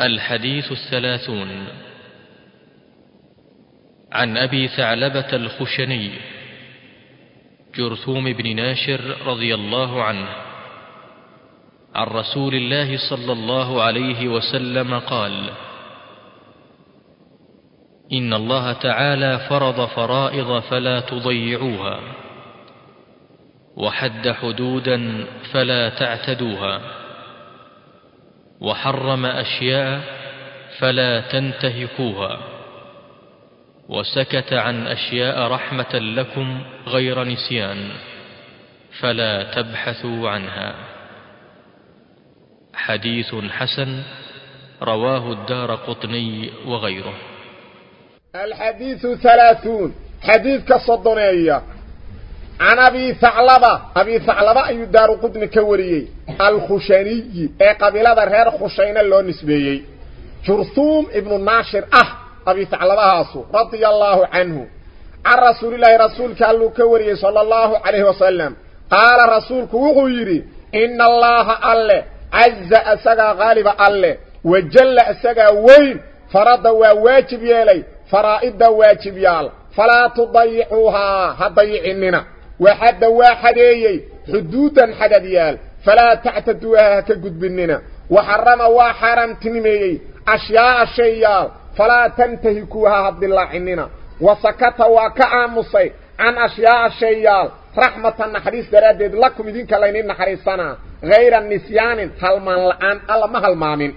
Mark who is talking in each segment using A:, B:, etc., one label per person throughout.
A: الحديث الثلاثون. عن أبي ثعلبة الخشني جرثوم بن ناشر رضي الله عنه عن رسول الله صلى الله عليه وسلم قال إن الله تعالى فرض فرائض فلا تضيعوها وحد حدودا فلا تعتدوها. وحرم أشياء فلا تنتهكوها. وسكت عن أشياء رحمة لكم غير نسيان فلا تبحثوا عنها. حديث حسن رواه الدار قطني وغيره.
B: الحديث ثلاثون. حديث كالصدنية عن أبي ثعلبة. أبي ثعلبة أي دار قطن كوريي. الخشاني أي قبيلة غير خشين اللو نسبيي. جرثوم ابن الناشر. أه أبي ثعلبة هاسو. رضي الله عنه. عن رسول الله رسولك اللو كوريي صلى الله عليه وسلم. قال رسولك وغيري إن الله أله. عز أسقى غالب أله. وجل أسقى وين. فرض وواجب يلي. فرائد واجب يال. فلا تضيعوها. هضيعننا وحد واحديي حدودا حدد يال فلا تعتدوها كقد بننا. وحرم وحرم تنميي. أشياء الشيال فلا تنتهكوها هد الله عننا. وسكت وكأمسي عن أشياء الشيال رحمة النحريس درادد لكم إذنك لينين نحريسنا غير النسيان هلمان لآن ألا ما هلمامين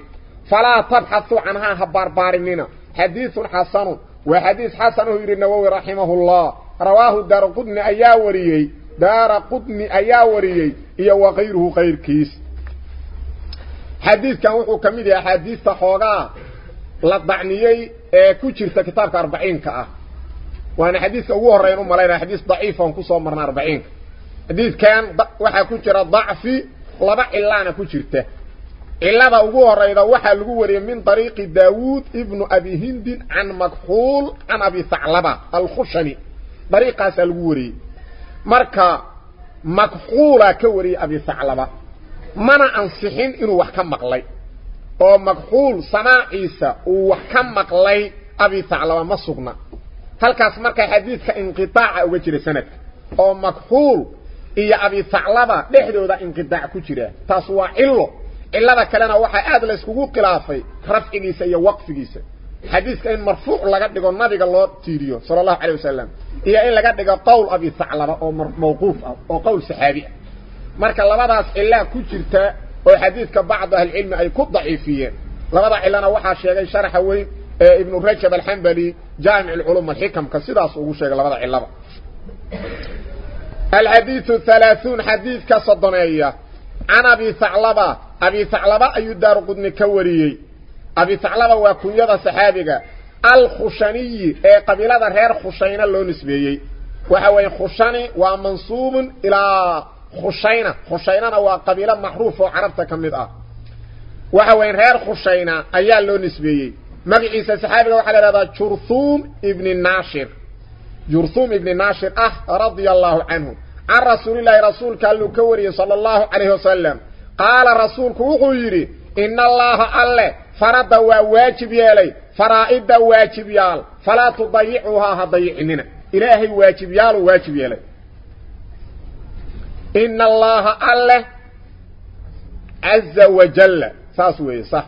B: فلا تبحثوا عنها هباربارننا حديث حسن وحديث حسن النووي رحمه الله. رواه دار قدني أيا وريي. دار قدني أيا وريي. إيا وغيره غير كيس. حديث كان وحو كميدي حديث تحوغا. لضعنيي كوشيرتا كتابك أربعين كأه وأنا حديث أوه الرئينو ملاينا حديث ضعيفا كسو مرنا أربعين. حديث كان وحا كوشيرا ضعفي لبع إلانا كوشيرتا إلا ugu horeyda waxa lagu wariyay min tariiqi Daawud ibn Abi Hind an Makhul an Abi Tha'laba tariiqaas lagu wariyay marka Makhula ka wariyay Abi Tha'laba mana ansixin inuu wax ka maqlay oo Makhul samaaciisa uu wax ka maqlay Abi Tha'laba ma sugna halkaas marka xadiidka inqitaaca uga jira sanad oo Makhul iyo Abi Tha'laba dhexdooda inqitaac ku jira taas waa illo ilada kalena waxa aad la iskugu khilaafay rafcigiisa iyo waqfigiisa xadiiska in marfuuc laga dhigo nabiga loo tiiriyo sallallahu alayhi wasallam iyo in laga dhigo qowl abi thaclaba oo mawquuf ah oo qowl saxaabi ah marka labadaas ilaa ku jirta oo xadiiska bacd ahli ilmi ay ku dhaifiyeen labada ilana waxa sheegay sharaxa weyn ee ibn rajab al-hanbali jaami' al-ulum al-hikam ka sidaas ugu sheegay labada ilaba الحديث 30 حديث كصدنيه عن ابي ثعلبه أبي ثعلبة أي دار قدن كوريي أبي ثعلبة وكنية صحابك الخشني أي قبيلة غير خشين اللو نسبيي. وحوين خشني ومنصوب إلى خشينة. خشينة وقبيلة محروفة وعربتة كمدة وحوين غير خشينة أي اللو نسبيي. مقعيسة صحابك وحال هذا جرثوم ابن الناشر جرثوم ابن الناشر أه رضي الله عنه. عن رسول الله رسول كالو كوري صلى الله عليه وسلم. قال رسولك وغيري إن الله أله فرد وواجب يلي فرائد واجب يال فلا تضيعوها هضيعننا. إلهي واجب يال واجب يلي إن الله أله عز وجل ساسوي صح.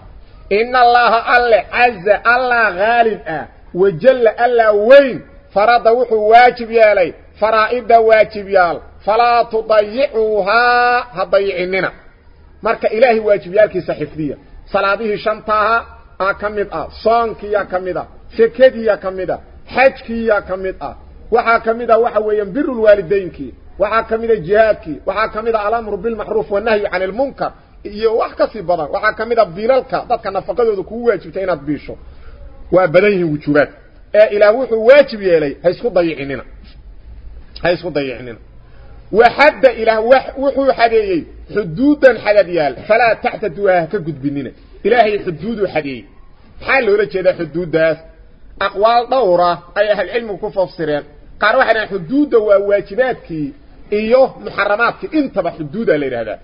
B: إن الله أله عز الله غالب أه وجل ألا وين فرد وحو واجب يلي فرائد واجب يال فلا تضيعوها هضيعننا. Marka ilaahi waajibiyalkiisa xifdiya salaadihi shantaha a kamid ah soonkiya kamid ah sekadiya kamid ah xajkiya kamid ah waxa kamid ah waxa weeyaan birrul walidaynki waxa kamid ah jihaadki waxa kamid ah al-amru bil ma'ruf wa nahyi 'anil munkar iyo wax kasi badan waxa kamid ah bilalka dadka nafaqadooda ku waajibtay inaad biisho waa badan yihiin wujubaad ee ilaahu wuxuu waajib yeelay ha isku dayicinina ha isku dayicinina وحد إلى وحو حديئي حدودا حديئي فلا تحت دواهك قد بننا إلهي حدود حديئي حال لولك هذا حدود داس أقوال دورة. أي أهل علم كفصيرين قالوا حنا حدود وواجباتك إيوه محرماتك انتبه حدود لي هذا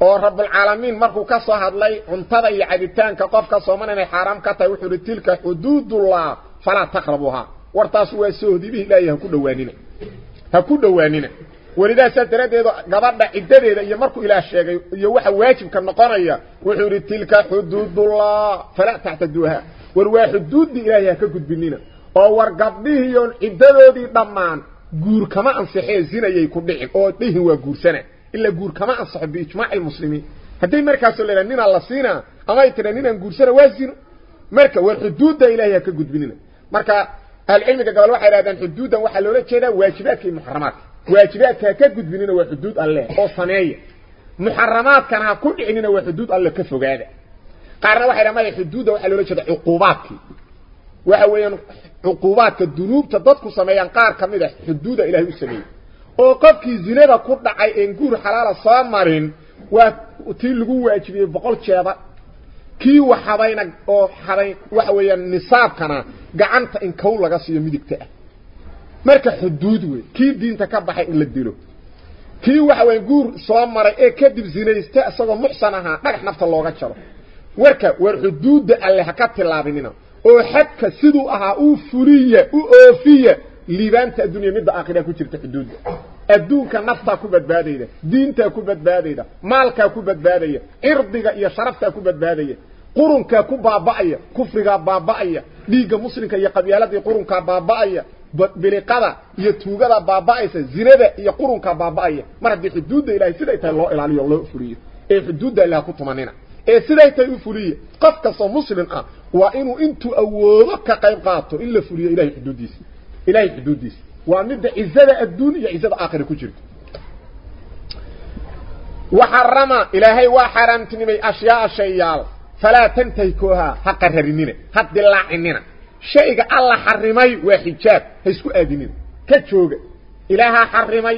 B: ورب العالمين مركو كصهد لي انتظى عددتان كقف كصومن حرام كتا وحر تلك حدود الله. فلا تقربوها. وارتاسوا سهدي به إلهي هكو دوانين هكو دوانين welidaasaa daraaddeedu gabadha ciddadeeda iyo markuu ilaah sheegay iyo waxa waajibka noqonaya wuxuu yidhi tilka xuduudullah falaa tactaduuha war waa xuduuddii ilaahay ha ka gudbinina oo war gabdhihiiyoon ciddadoodii dhammaan guur kama ansixee zinayay ku dhicin oo dhihin waa guursana ilaa guur kama ansaxo biijmaaci lmuslimiin hadday markaasoo la yidhaha ninaa la siinaa ama ay tidha ninaan guursana waa zino marka war xuduudda ilaahay ha ka gudbinina marka ahlucilmiga gobol waxay idhahdeen xuduuddan waxaa loola jeedaa waajibaadka iyo muxaramaadka waajibaadka ka gudbinina waa xuduud alleh oo sameeya muxaramaadkana ha ku dhicinina waa xuduud alle ka fogaada qaarna waxay dhahan maya xuduudda waxaa loola jeeda cuquubaadkii waxa weeyaan cuquubaadka dunuubta dadku sameeyaan qaar ka mid a xuduuda ilaahay u sameeyey oo qofkii zinada ku dhacay een guur xalaala soo marin waa tii lagu waajibiyey boqol jeeda kii waxabayna oo xaday waxa weeyaan nisaabkana gacanta in kow laga siiyo midigta ah marka xuduud wey kii diinta ka baxay in la dilo kii waxa weya guur soo maray ee kadib zinaysta isagoo muxsan ahaa dhagax nafta looga jaro warka war xuduudda alle ha ka tilaabinina oo xadka siduu ahaa u fuliya u oofiya liibaanta addunya midda aakhira ku jirta xuduudda adduunka naftaa ku badbaadayda diintaa ku badbaadayda maalkaa ku badbaadaya cirdiga iyo sharaftaa ku badbaadaya qurunkaa ku baaba'aya kufrigaa baaba'aya dhiigga muslimka iyo qabyaaladii qurunkaa baaba'aya biliqada iyo tuugada baaba'aysa zinada iyo qurunkaa baaba'aya mar haddii xuduudda ilahay siday tahay loo ilaaliyo loo fuliyo ee xuduudda ilaha ku tumanina ee siday tahay u fuliye qof kastoo muslim ah waa inuu intuu awoodo ka qayb qaato in la fuliyo ilahay xuduuddiisa ilahay xuduuddiisa waa midda cizada adduun iyo cizada aakhira ku jirta waxarama ilaahay waa xaaraamtinimay ashyaaa shayaal falaa tantahikoohaa ha qararinina ha dilaacinina shayga alla xarimay waa xijaab ha isku aadinina ka jooga ilaahaa xarimay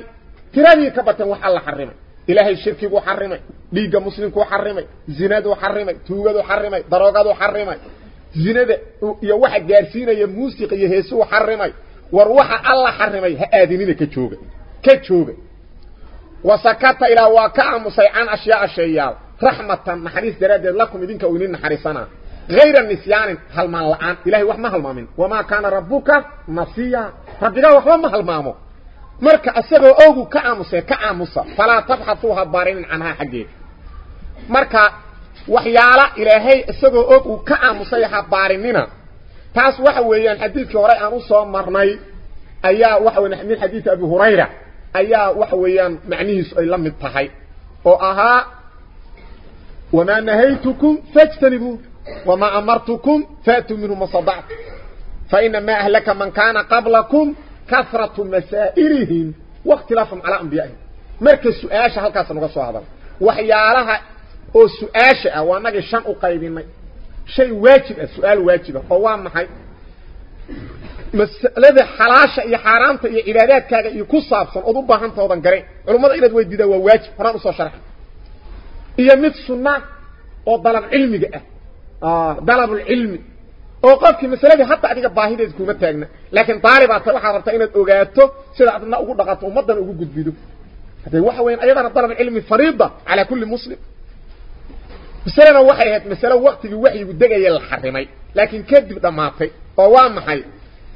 B: tiradii ka batan wax alla xarimay ilaahay shirkiguu xarimay dhiigga muslimkuu xarimay zinaduu xarimay tuugaduu xarimay daroogaduu xarimay zinada iyo waxa gaarsiinaya muusiqa iyo heesuu xarimay war waxa alla xarimay ha aadinina ka jooga ka jooga wasakata ilaa waa ka aamusay can ashyaaa shayaal raxmatan naxariis daraaddeed lakum idinka غير النسيان هل ما الان إلهي وحما هل ما وما كان ربك نسيا ربك وحما هل ما مو؟ مركا اسغه أوغو كاموس كاموس فلا تبحثوها بارين عنها حقي. مركا وحيالا إلهي اسغه أوغو كاموس يها بارينينا. تاس وحا ويهان حديثي هوراي أنو سو مرناي أيا وحا ويهان من حديث ابي هريرة. أيا وحا ويهان معنيس اي لميت تحاي أو أها وما نهيتكم فاجتنبوا وما أمرتكم فأتوا منه ما صدعت. فإنما أهلك من كان قبلكم كثرة مسائرهم واختلافهم على أنبيائهم. مركز سؤاشة هل كاسا نغسوا هذا؟ وحيالها سؤاشة وانك شان أقايبين شيء واجب السؤال واجب. فوام حي مسألة حلاشة يا حرامة يا إبادات كاغا يكسب أضبا هم تودان قرين علماء إلا دويد دي دواجب فرامسوا شرح. يا مثل سنة وضلان علمي جاء. آه، طلب العلم. أو في مسألة حتى اديك باهيد اسكو متاغنا لكن طالب أصلا حضرت ان أوغاتو سيدة ادنا أو دقهت امدان أو غودبيدو هذه واخا وين أيضا طلب العلم فريضة على كل مسلم. مسألة وحيت مسألة وقتي وحي ودغاي الحرمي لكن كذب دماطي. فوام حي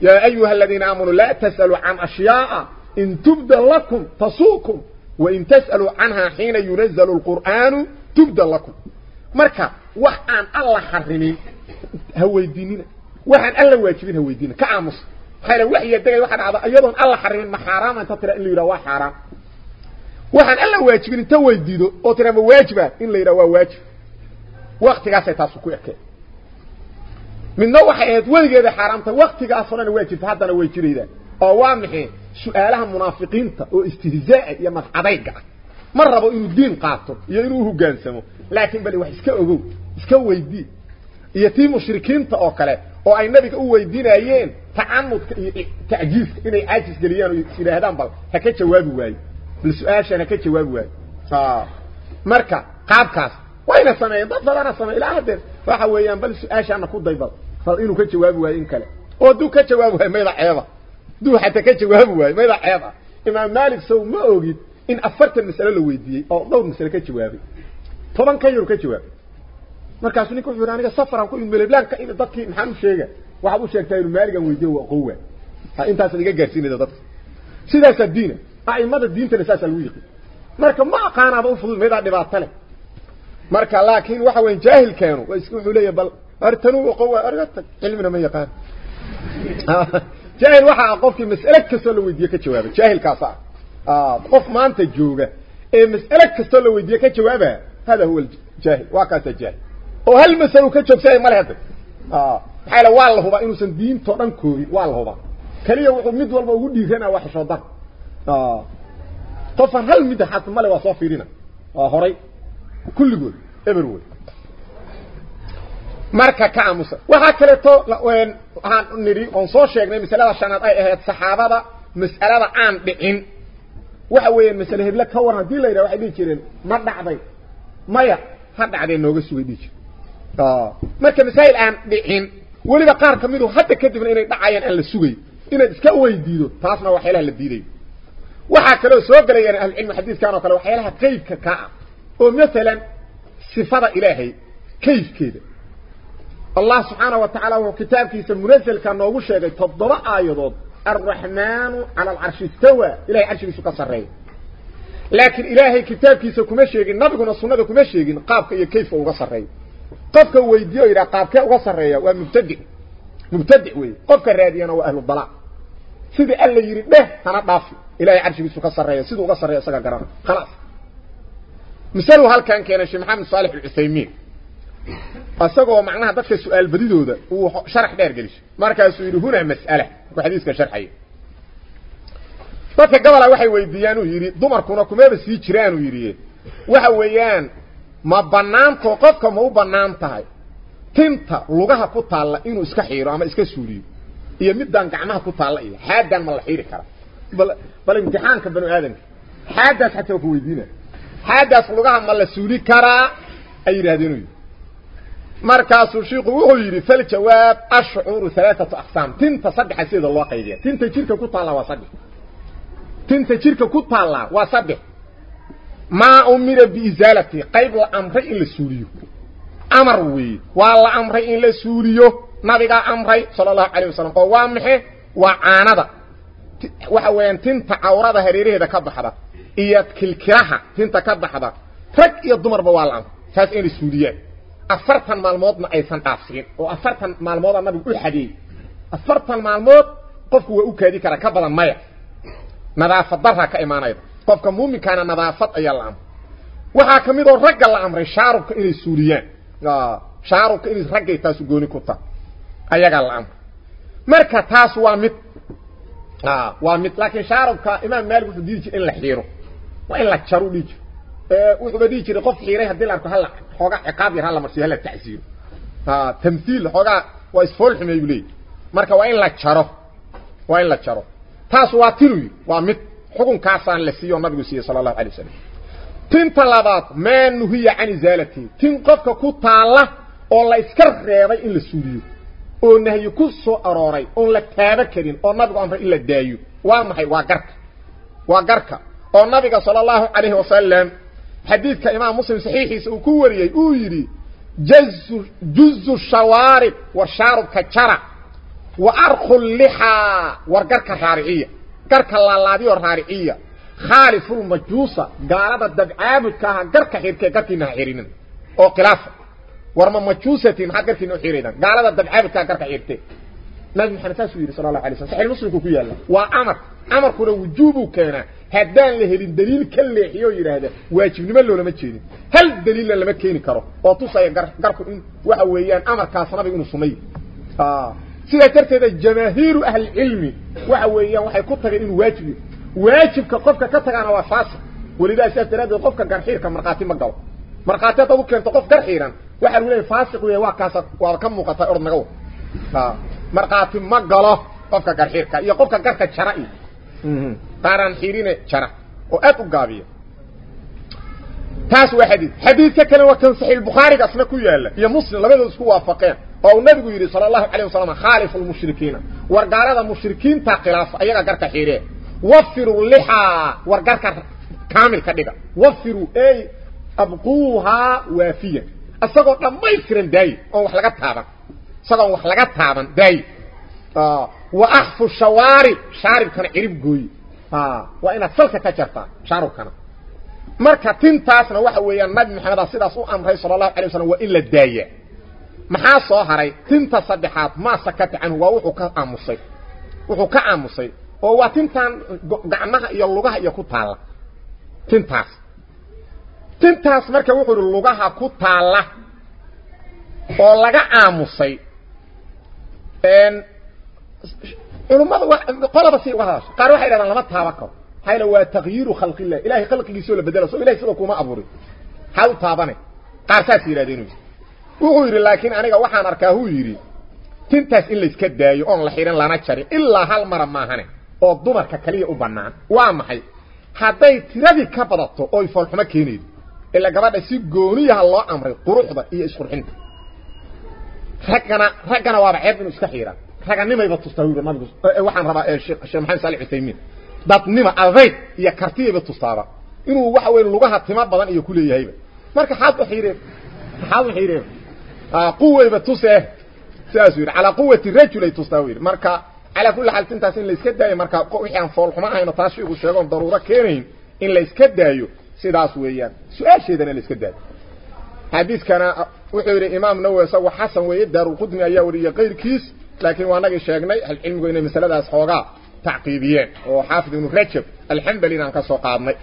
B: يا أيها الذين آمنوا لا تسألوا عن أشياء إن تبد لكم تسوكم وإن تسألوا عنها حين ينزل القرآن تبد لكم. مركه وحان الله حرمين هو يدينينا وحان الله واجبين هو يدينينا كعامس خيرا وحي يدقي وحان عضا ايضاً الله حرمين ما حراما تطرى اللي يروا حرام وحان الله واجبين انت هو يديده وطرى ما واجبه ان اللي يروا واجب وقتك سيتاسكو يحكي من نوع حيات ويقى ذا حرامتا وقتك اصلاً واجب فهدنا واجري ذا اوامحي سؤالها منافقين واستهزاء يا مرحبا مرة بقى الدين قاطر يا روحه جنسه لكن بلي وحش كاوغو iska weydii iyo tii mushrikiinta oo kale oo ay nabiga u weydiinayeen tacamudka iyo tacjiiska inay caajis geliyaan oo yidhaahdaan bal ha ka jawaabi waayo bal su-aashaan ha ka jawaabi waayo marka qaabkaas wayna sameeyeen dad badana sameey ilaa hadeer waxa weeyaan bal su-aashaana ku daybal bal inuu ka jawaabi waayo in kale oo hadduu ka jawaabi waayo mayda ceeba hadduu xataa ka jawaabi waayo mayda ceeb ah imaam maalik sow ma ogid in afartan mas'alo la weydiiyey oo dhowr masale ka jawaabay toban ka yar ka jawaab markaas ninka wuxuu aniga safaran ku imeleeblaan ka dadkii maxaan u sheega waxa uu sheegtay inuu maaligan weydiyo waa qowa ha intaas iga gaarsiinayda dadka sidaas diina aimada diintana saas lagu yiqin marka ma aqaanaaba u fudud meedaa dhibaato leh marka laakiin waxa weyn jaahilkeenu waa iska wuxuu leeyahay bal artanu qowa argata cilmina ma yaqaan jaahil waxa qofkii mas'ale kasta la weydiiyo ka jawaaba jaahilkaas ah qof maanta jooga ee mas'ale kasta la weydiiyo ka jawaaba hada huwa jaahil waa kaas jaahil oo hal mas'alo ka joogsay ma leeyahay ah xala waa la huba inuusan diinto dhan koobin waa la huba kaliya wuxuu mid walba ugu dhiiranaa wax shoodan ah qofan hal mid xad male waa soo fiirina waa horay kulligood everywhere marka ka aamusa waxa kale to waan waxaan niri on soo sheegnay misalada shanaad ay ahayd saxaabada mas'alada aan dhicin waxa weeyaan mas'ala hebla ka waran hadii la yiraahdo waxay dhigi jireen ma dhacday maya ha dhacday nooga sugay dhigi ah marka masaa'il aan dhicin waliba qaar kamidu hadda kadibna inay dhacayaan aan la sugay inaad iska weydiido taasna waxyaalaha la diiday waxa kale soo galayaan ahli cilmi xadiiskan oo kale waxyaalaha qaybka ka ah oo midalan sifada ilaahay kayfkeeda الله سبحانه وتعالى هو كتاب كيس منزل كان نوغو شيغay toddoba aayadood الرحمن على العرش استوى عرشigiisu ka sareey laakiin ilaahay kitaabkiisa kuma sheegin nabiguna sunnada kuma sheegin qaabka iyo kayfa uga sareey قفك ويديو إلى قفك وصر ريا ومبتدئ مبتدئ وي قفك الرادي أنا وأهل الضلاع سيدي قال لي يريد أنا أطلع إلى عرش بيسو قصر سيدي وقصر ريا سقا قرار خلاص مثاله هل كان كان محمد صالح العسيمين أساقوا معناها دفك سؤال بديده ده وشرح بير قليش مركز يريد هنا مسألة وحديثك شرحي دفك قبل وحي ويديانو يريد دمر كونكم ما بس يجرانو يريد وحويان ما بنانته قفك ما هو بنانته تنت لغها كتالة إنو إسكا حيرو أما إسكا سوريو إيا مدان قعناها كتالة إيا حادا ما لحيري كرا بل, بل امتحان كبنو آدم حادا حتى وفو يدينا حادا سلغها ما لسوري كرا أي رادينو مركز الشيخ وغيري فالجواب أشعر ثلاثة أقسام تنت صدح سيد الله قيدية تنت جيرك كتالة وصدح تنت جيرك كتالة وصدح ما أمر بإزالته قيب الأمر إلا سوريه أمر وي. وعلى أمر إلا ما بقى أمر صلى الله عليه وسلم. ومحي وعانده وحوين تنت عورده هريريه ده كبحده إياد كالكراها تنت كبحده فرق إياد دمر بوال عنه فاس إلا سوريه أفرطن مالموضنا أيسان قاسين وأفرطن مالموضنا نبقى الحديد أفرطن مالموض قفوه أوكا دي كرا كبدا مايا. نذا فضرها كإيمان أيضا qofka muuminkaana nadaafad ayaa la amray waxaa ka oo ragga la amray shaarubka inay suuliyaan shaarubka inay raggay taasu gooni ku tahay ayagaa la amray marka taas waa mid waa mid laakiin shaarubka imaam maalik wuxuu diidi jiray in la xiiro waa in la jaro dhihi jiro wuxuuba dhihi jiray qof xiiray haddii la arko hal xoogaa ciqaab yar hala marsiyo hala tacsiiro tamthiil xoogaa waa isfool xumeeyu leeyahy marka waa in la jaro waa in la jaro taas waa tinu waa mid حكم كاسان لسيو نبي صلى الله عليه وسلم. تن طلبات ما نهي عن زالتي. تن قفك كو تالة أو لا اسكر ريضي إلا سوريو. أو نهي كو سو أروري. أو لا تابة كدين أو نبي عمر إلا دايو. وامحي واقرك. واقرك. أو نبي صلى الله عليه وسلم. حديث كإمام مسلم صحيحي سأكوري أويري. جز الشوارب وشارب كتشارع وأرخ اللحى. وارقرك الرارعية. Garka laalaadiyo raariciya khaalifu lmajuusa gaalada dabcaabudka aha garka xirkee garkiina ha xirinin oo khilaafa war ma majuusatin maxaad garkiina u xiraydaan gaalada dabcaabudka aha garka xirte nabi maxamed saasuu yidhi sala allahu alay slam saxiix muslimku ku yaalla waa amar amarkuna wujuubuu keenaa haddaan la helin daliil ka leexiyo yidhaahda waajibnimo loolama jeedin hal daliilna lama keeni karo oo tusaya garku in waxa weeyaan amarkaas nabiga inuu sunnay سيدا ترتد الجماهير أهل العلم وحاوية وحاية كتك إنه واجب واجب كقفك كتك أنا وفاس ولذا سيدا ترتد قفك كرحير كمرقاتي مقاو مرقاتي طبوك كنت قف كرحيرا وحاية الولاي فاسق ويواكاسا وكم مقاطع أرض مقاو مرقاتي مقاو قفك كرحيرك إيا قفك كرحك شرائي طاران حيرين شراء وآتوا قابية تاس واحدة حديثة كان وكان البخاري قصنا كل يالا يا مسلم لماذا سكوا أو النبي صلى الله عليه وسلم خالف المشركين. ورغار المشركين تا خلاف. ايغا غرك خيره وفروا لحا ورغار كامل كديغا. وفروا أي أبقوها وافية. اسقوا دمي فرن داي. أو واخ لغا تابا سدان واخ لغا تابا داي. آه. واخف الشوارع شارب كان قريب جوي آه. وأنا سلك كجرتا شارو كان. marka tintaasna waxa weeyaan nabi maxamed sidaas uu amray sallallahu alayhi wasallam wa illa daaya maxaa soo haray? Tinta saddexaad ma sakata canhu waa wuxuu ka aamusay. Wuxuu ka aamusay. Oo waa tintan gacmaha iyo lugaha iyo ku taala tintaas. Tintaas marka wuxuu yidhi lugaha ku taala oo laga aamusay. Culummada qolaba si uga hadasho qaar waxay dhahdaan lama taaban karo. Hayla waa tagyiiru khalqillah ilahay khalqigiisoo la bedela soo ilahay sidoo kuma abuurin. Maxaa u taabane. Qaar saas yidhahdeen wuxuu yidhi laakiin aniga waxaan arkaa huu yidhi tintaas in layska daayo oon la xidhan lana jarin ilaa hal mara maahane oo dumarka kaliya u bannaan waa maxay hadday tiradii ka badato oy foolxumo keenaydo ila gabadha si gooniyaha loo amray quruxda iyo isqurxinta raggana raggana waaba ceeb inuu iska xiidhaan raganimayba tustaa yidhi nabigu waxaan rabaa sheekh maxamed saali cusaymiin dadnima adayg iyo kartiyayba tustaaba inuu waxa weeye lugaha timo badan iyo ku leeyahayba marka xaad u xiidheen maxaad u آه، قوة بتوسه تاسوير على قوة الرجل يتوسوير مركا على كل حال تنتاس إن ليسكد دايو مركا وحيان يعني فالح معاين تاشيق وشيغون ضرورة كيرين. إن ليسكد دايو سيداسويا سؤال شيء دانا ليسكد دايو حديث كان آه، وحيور إمام نوي سوى حسن ويدار وقدني أيا ولي غير كيس. لكن وأنا شاقني العلم قوينة مثلا داس حوغا تعقيبيا وحافظ من رجب الحنبلين عنك سوقابني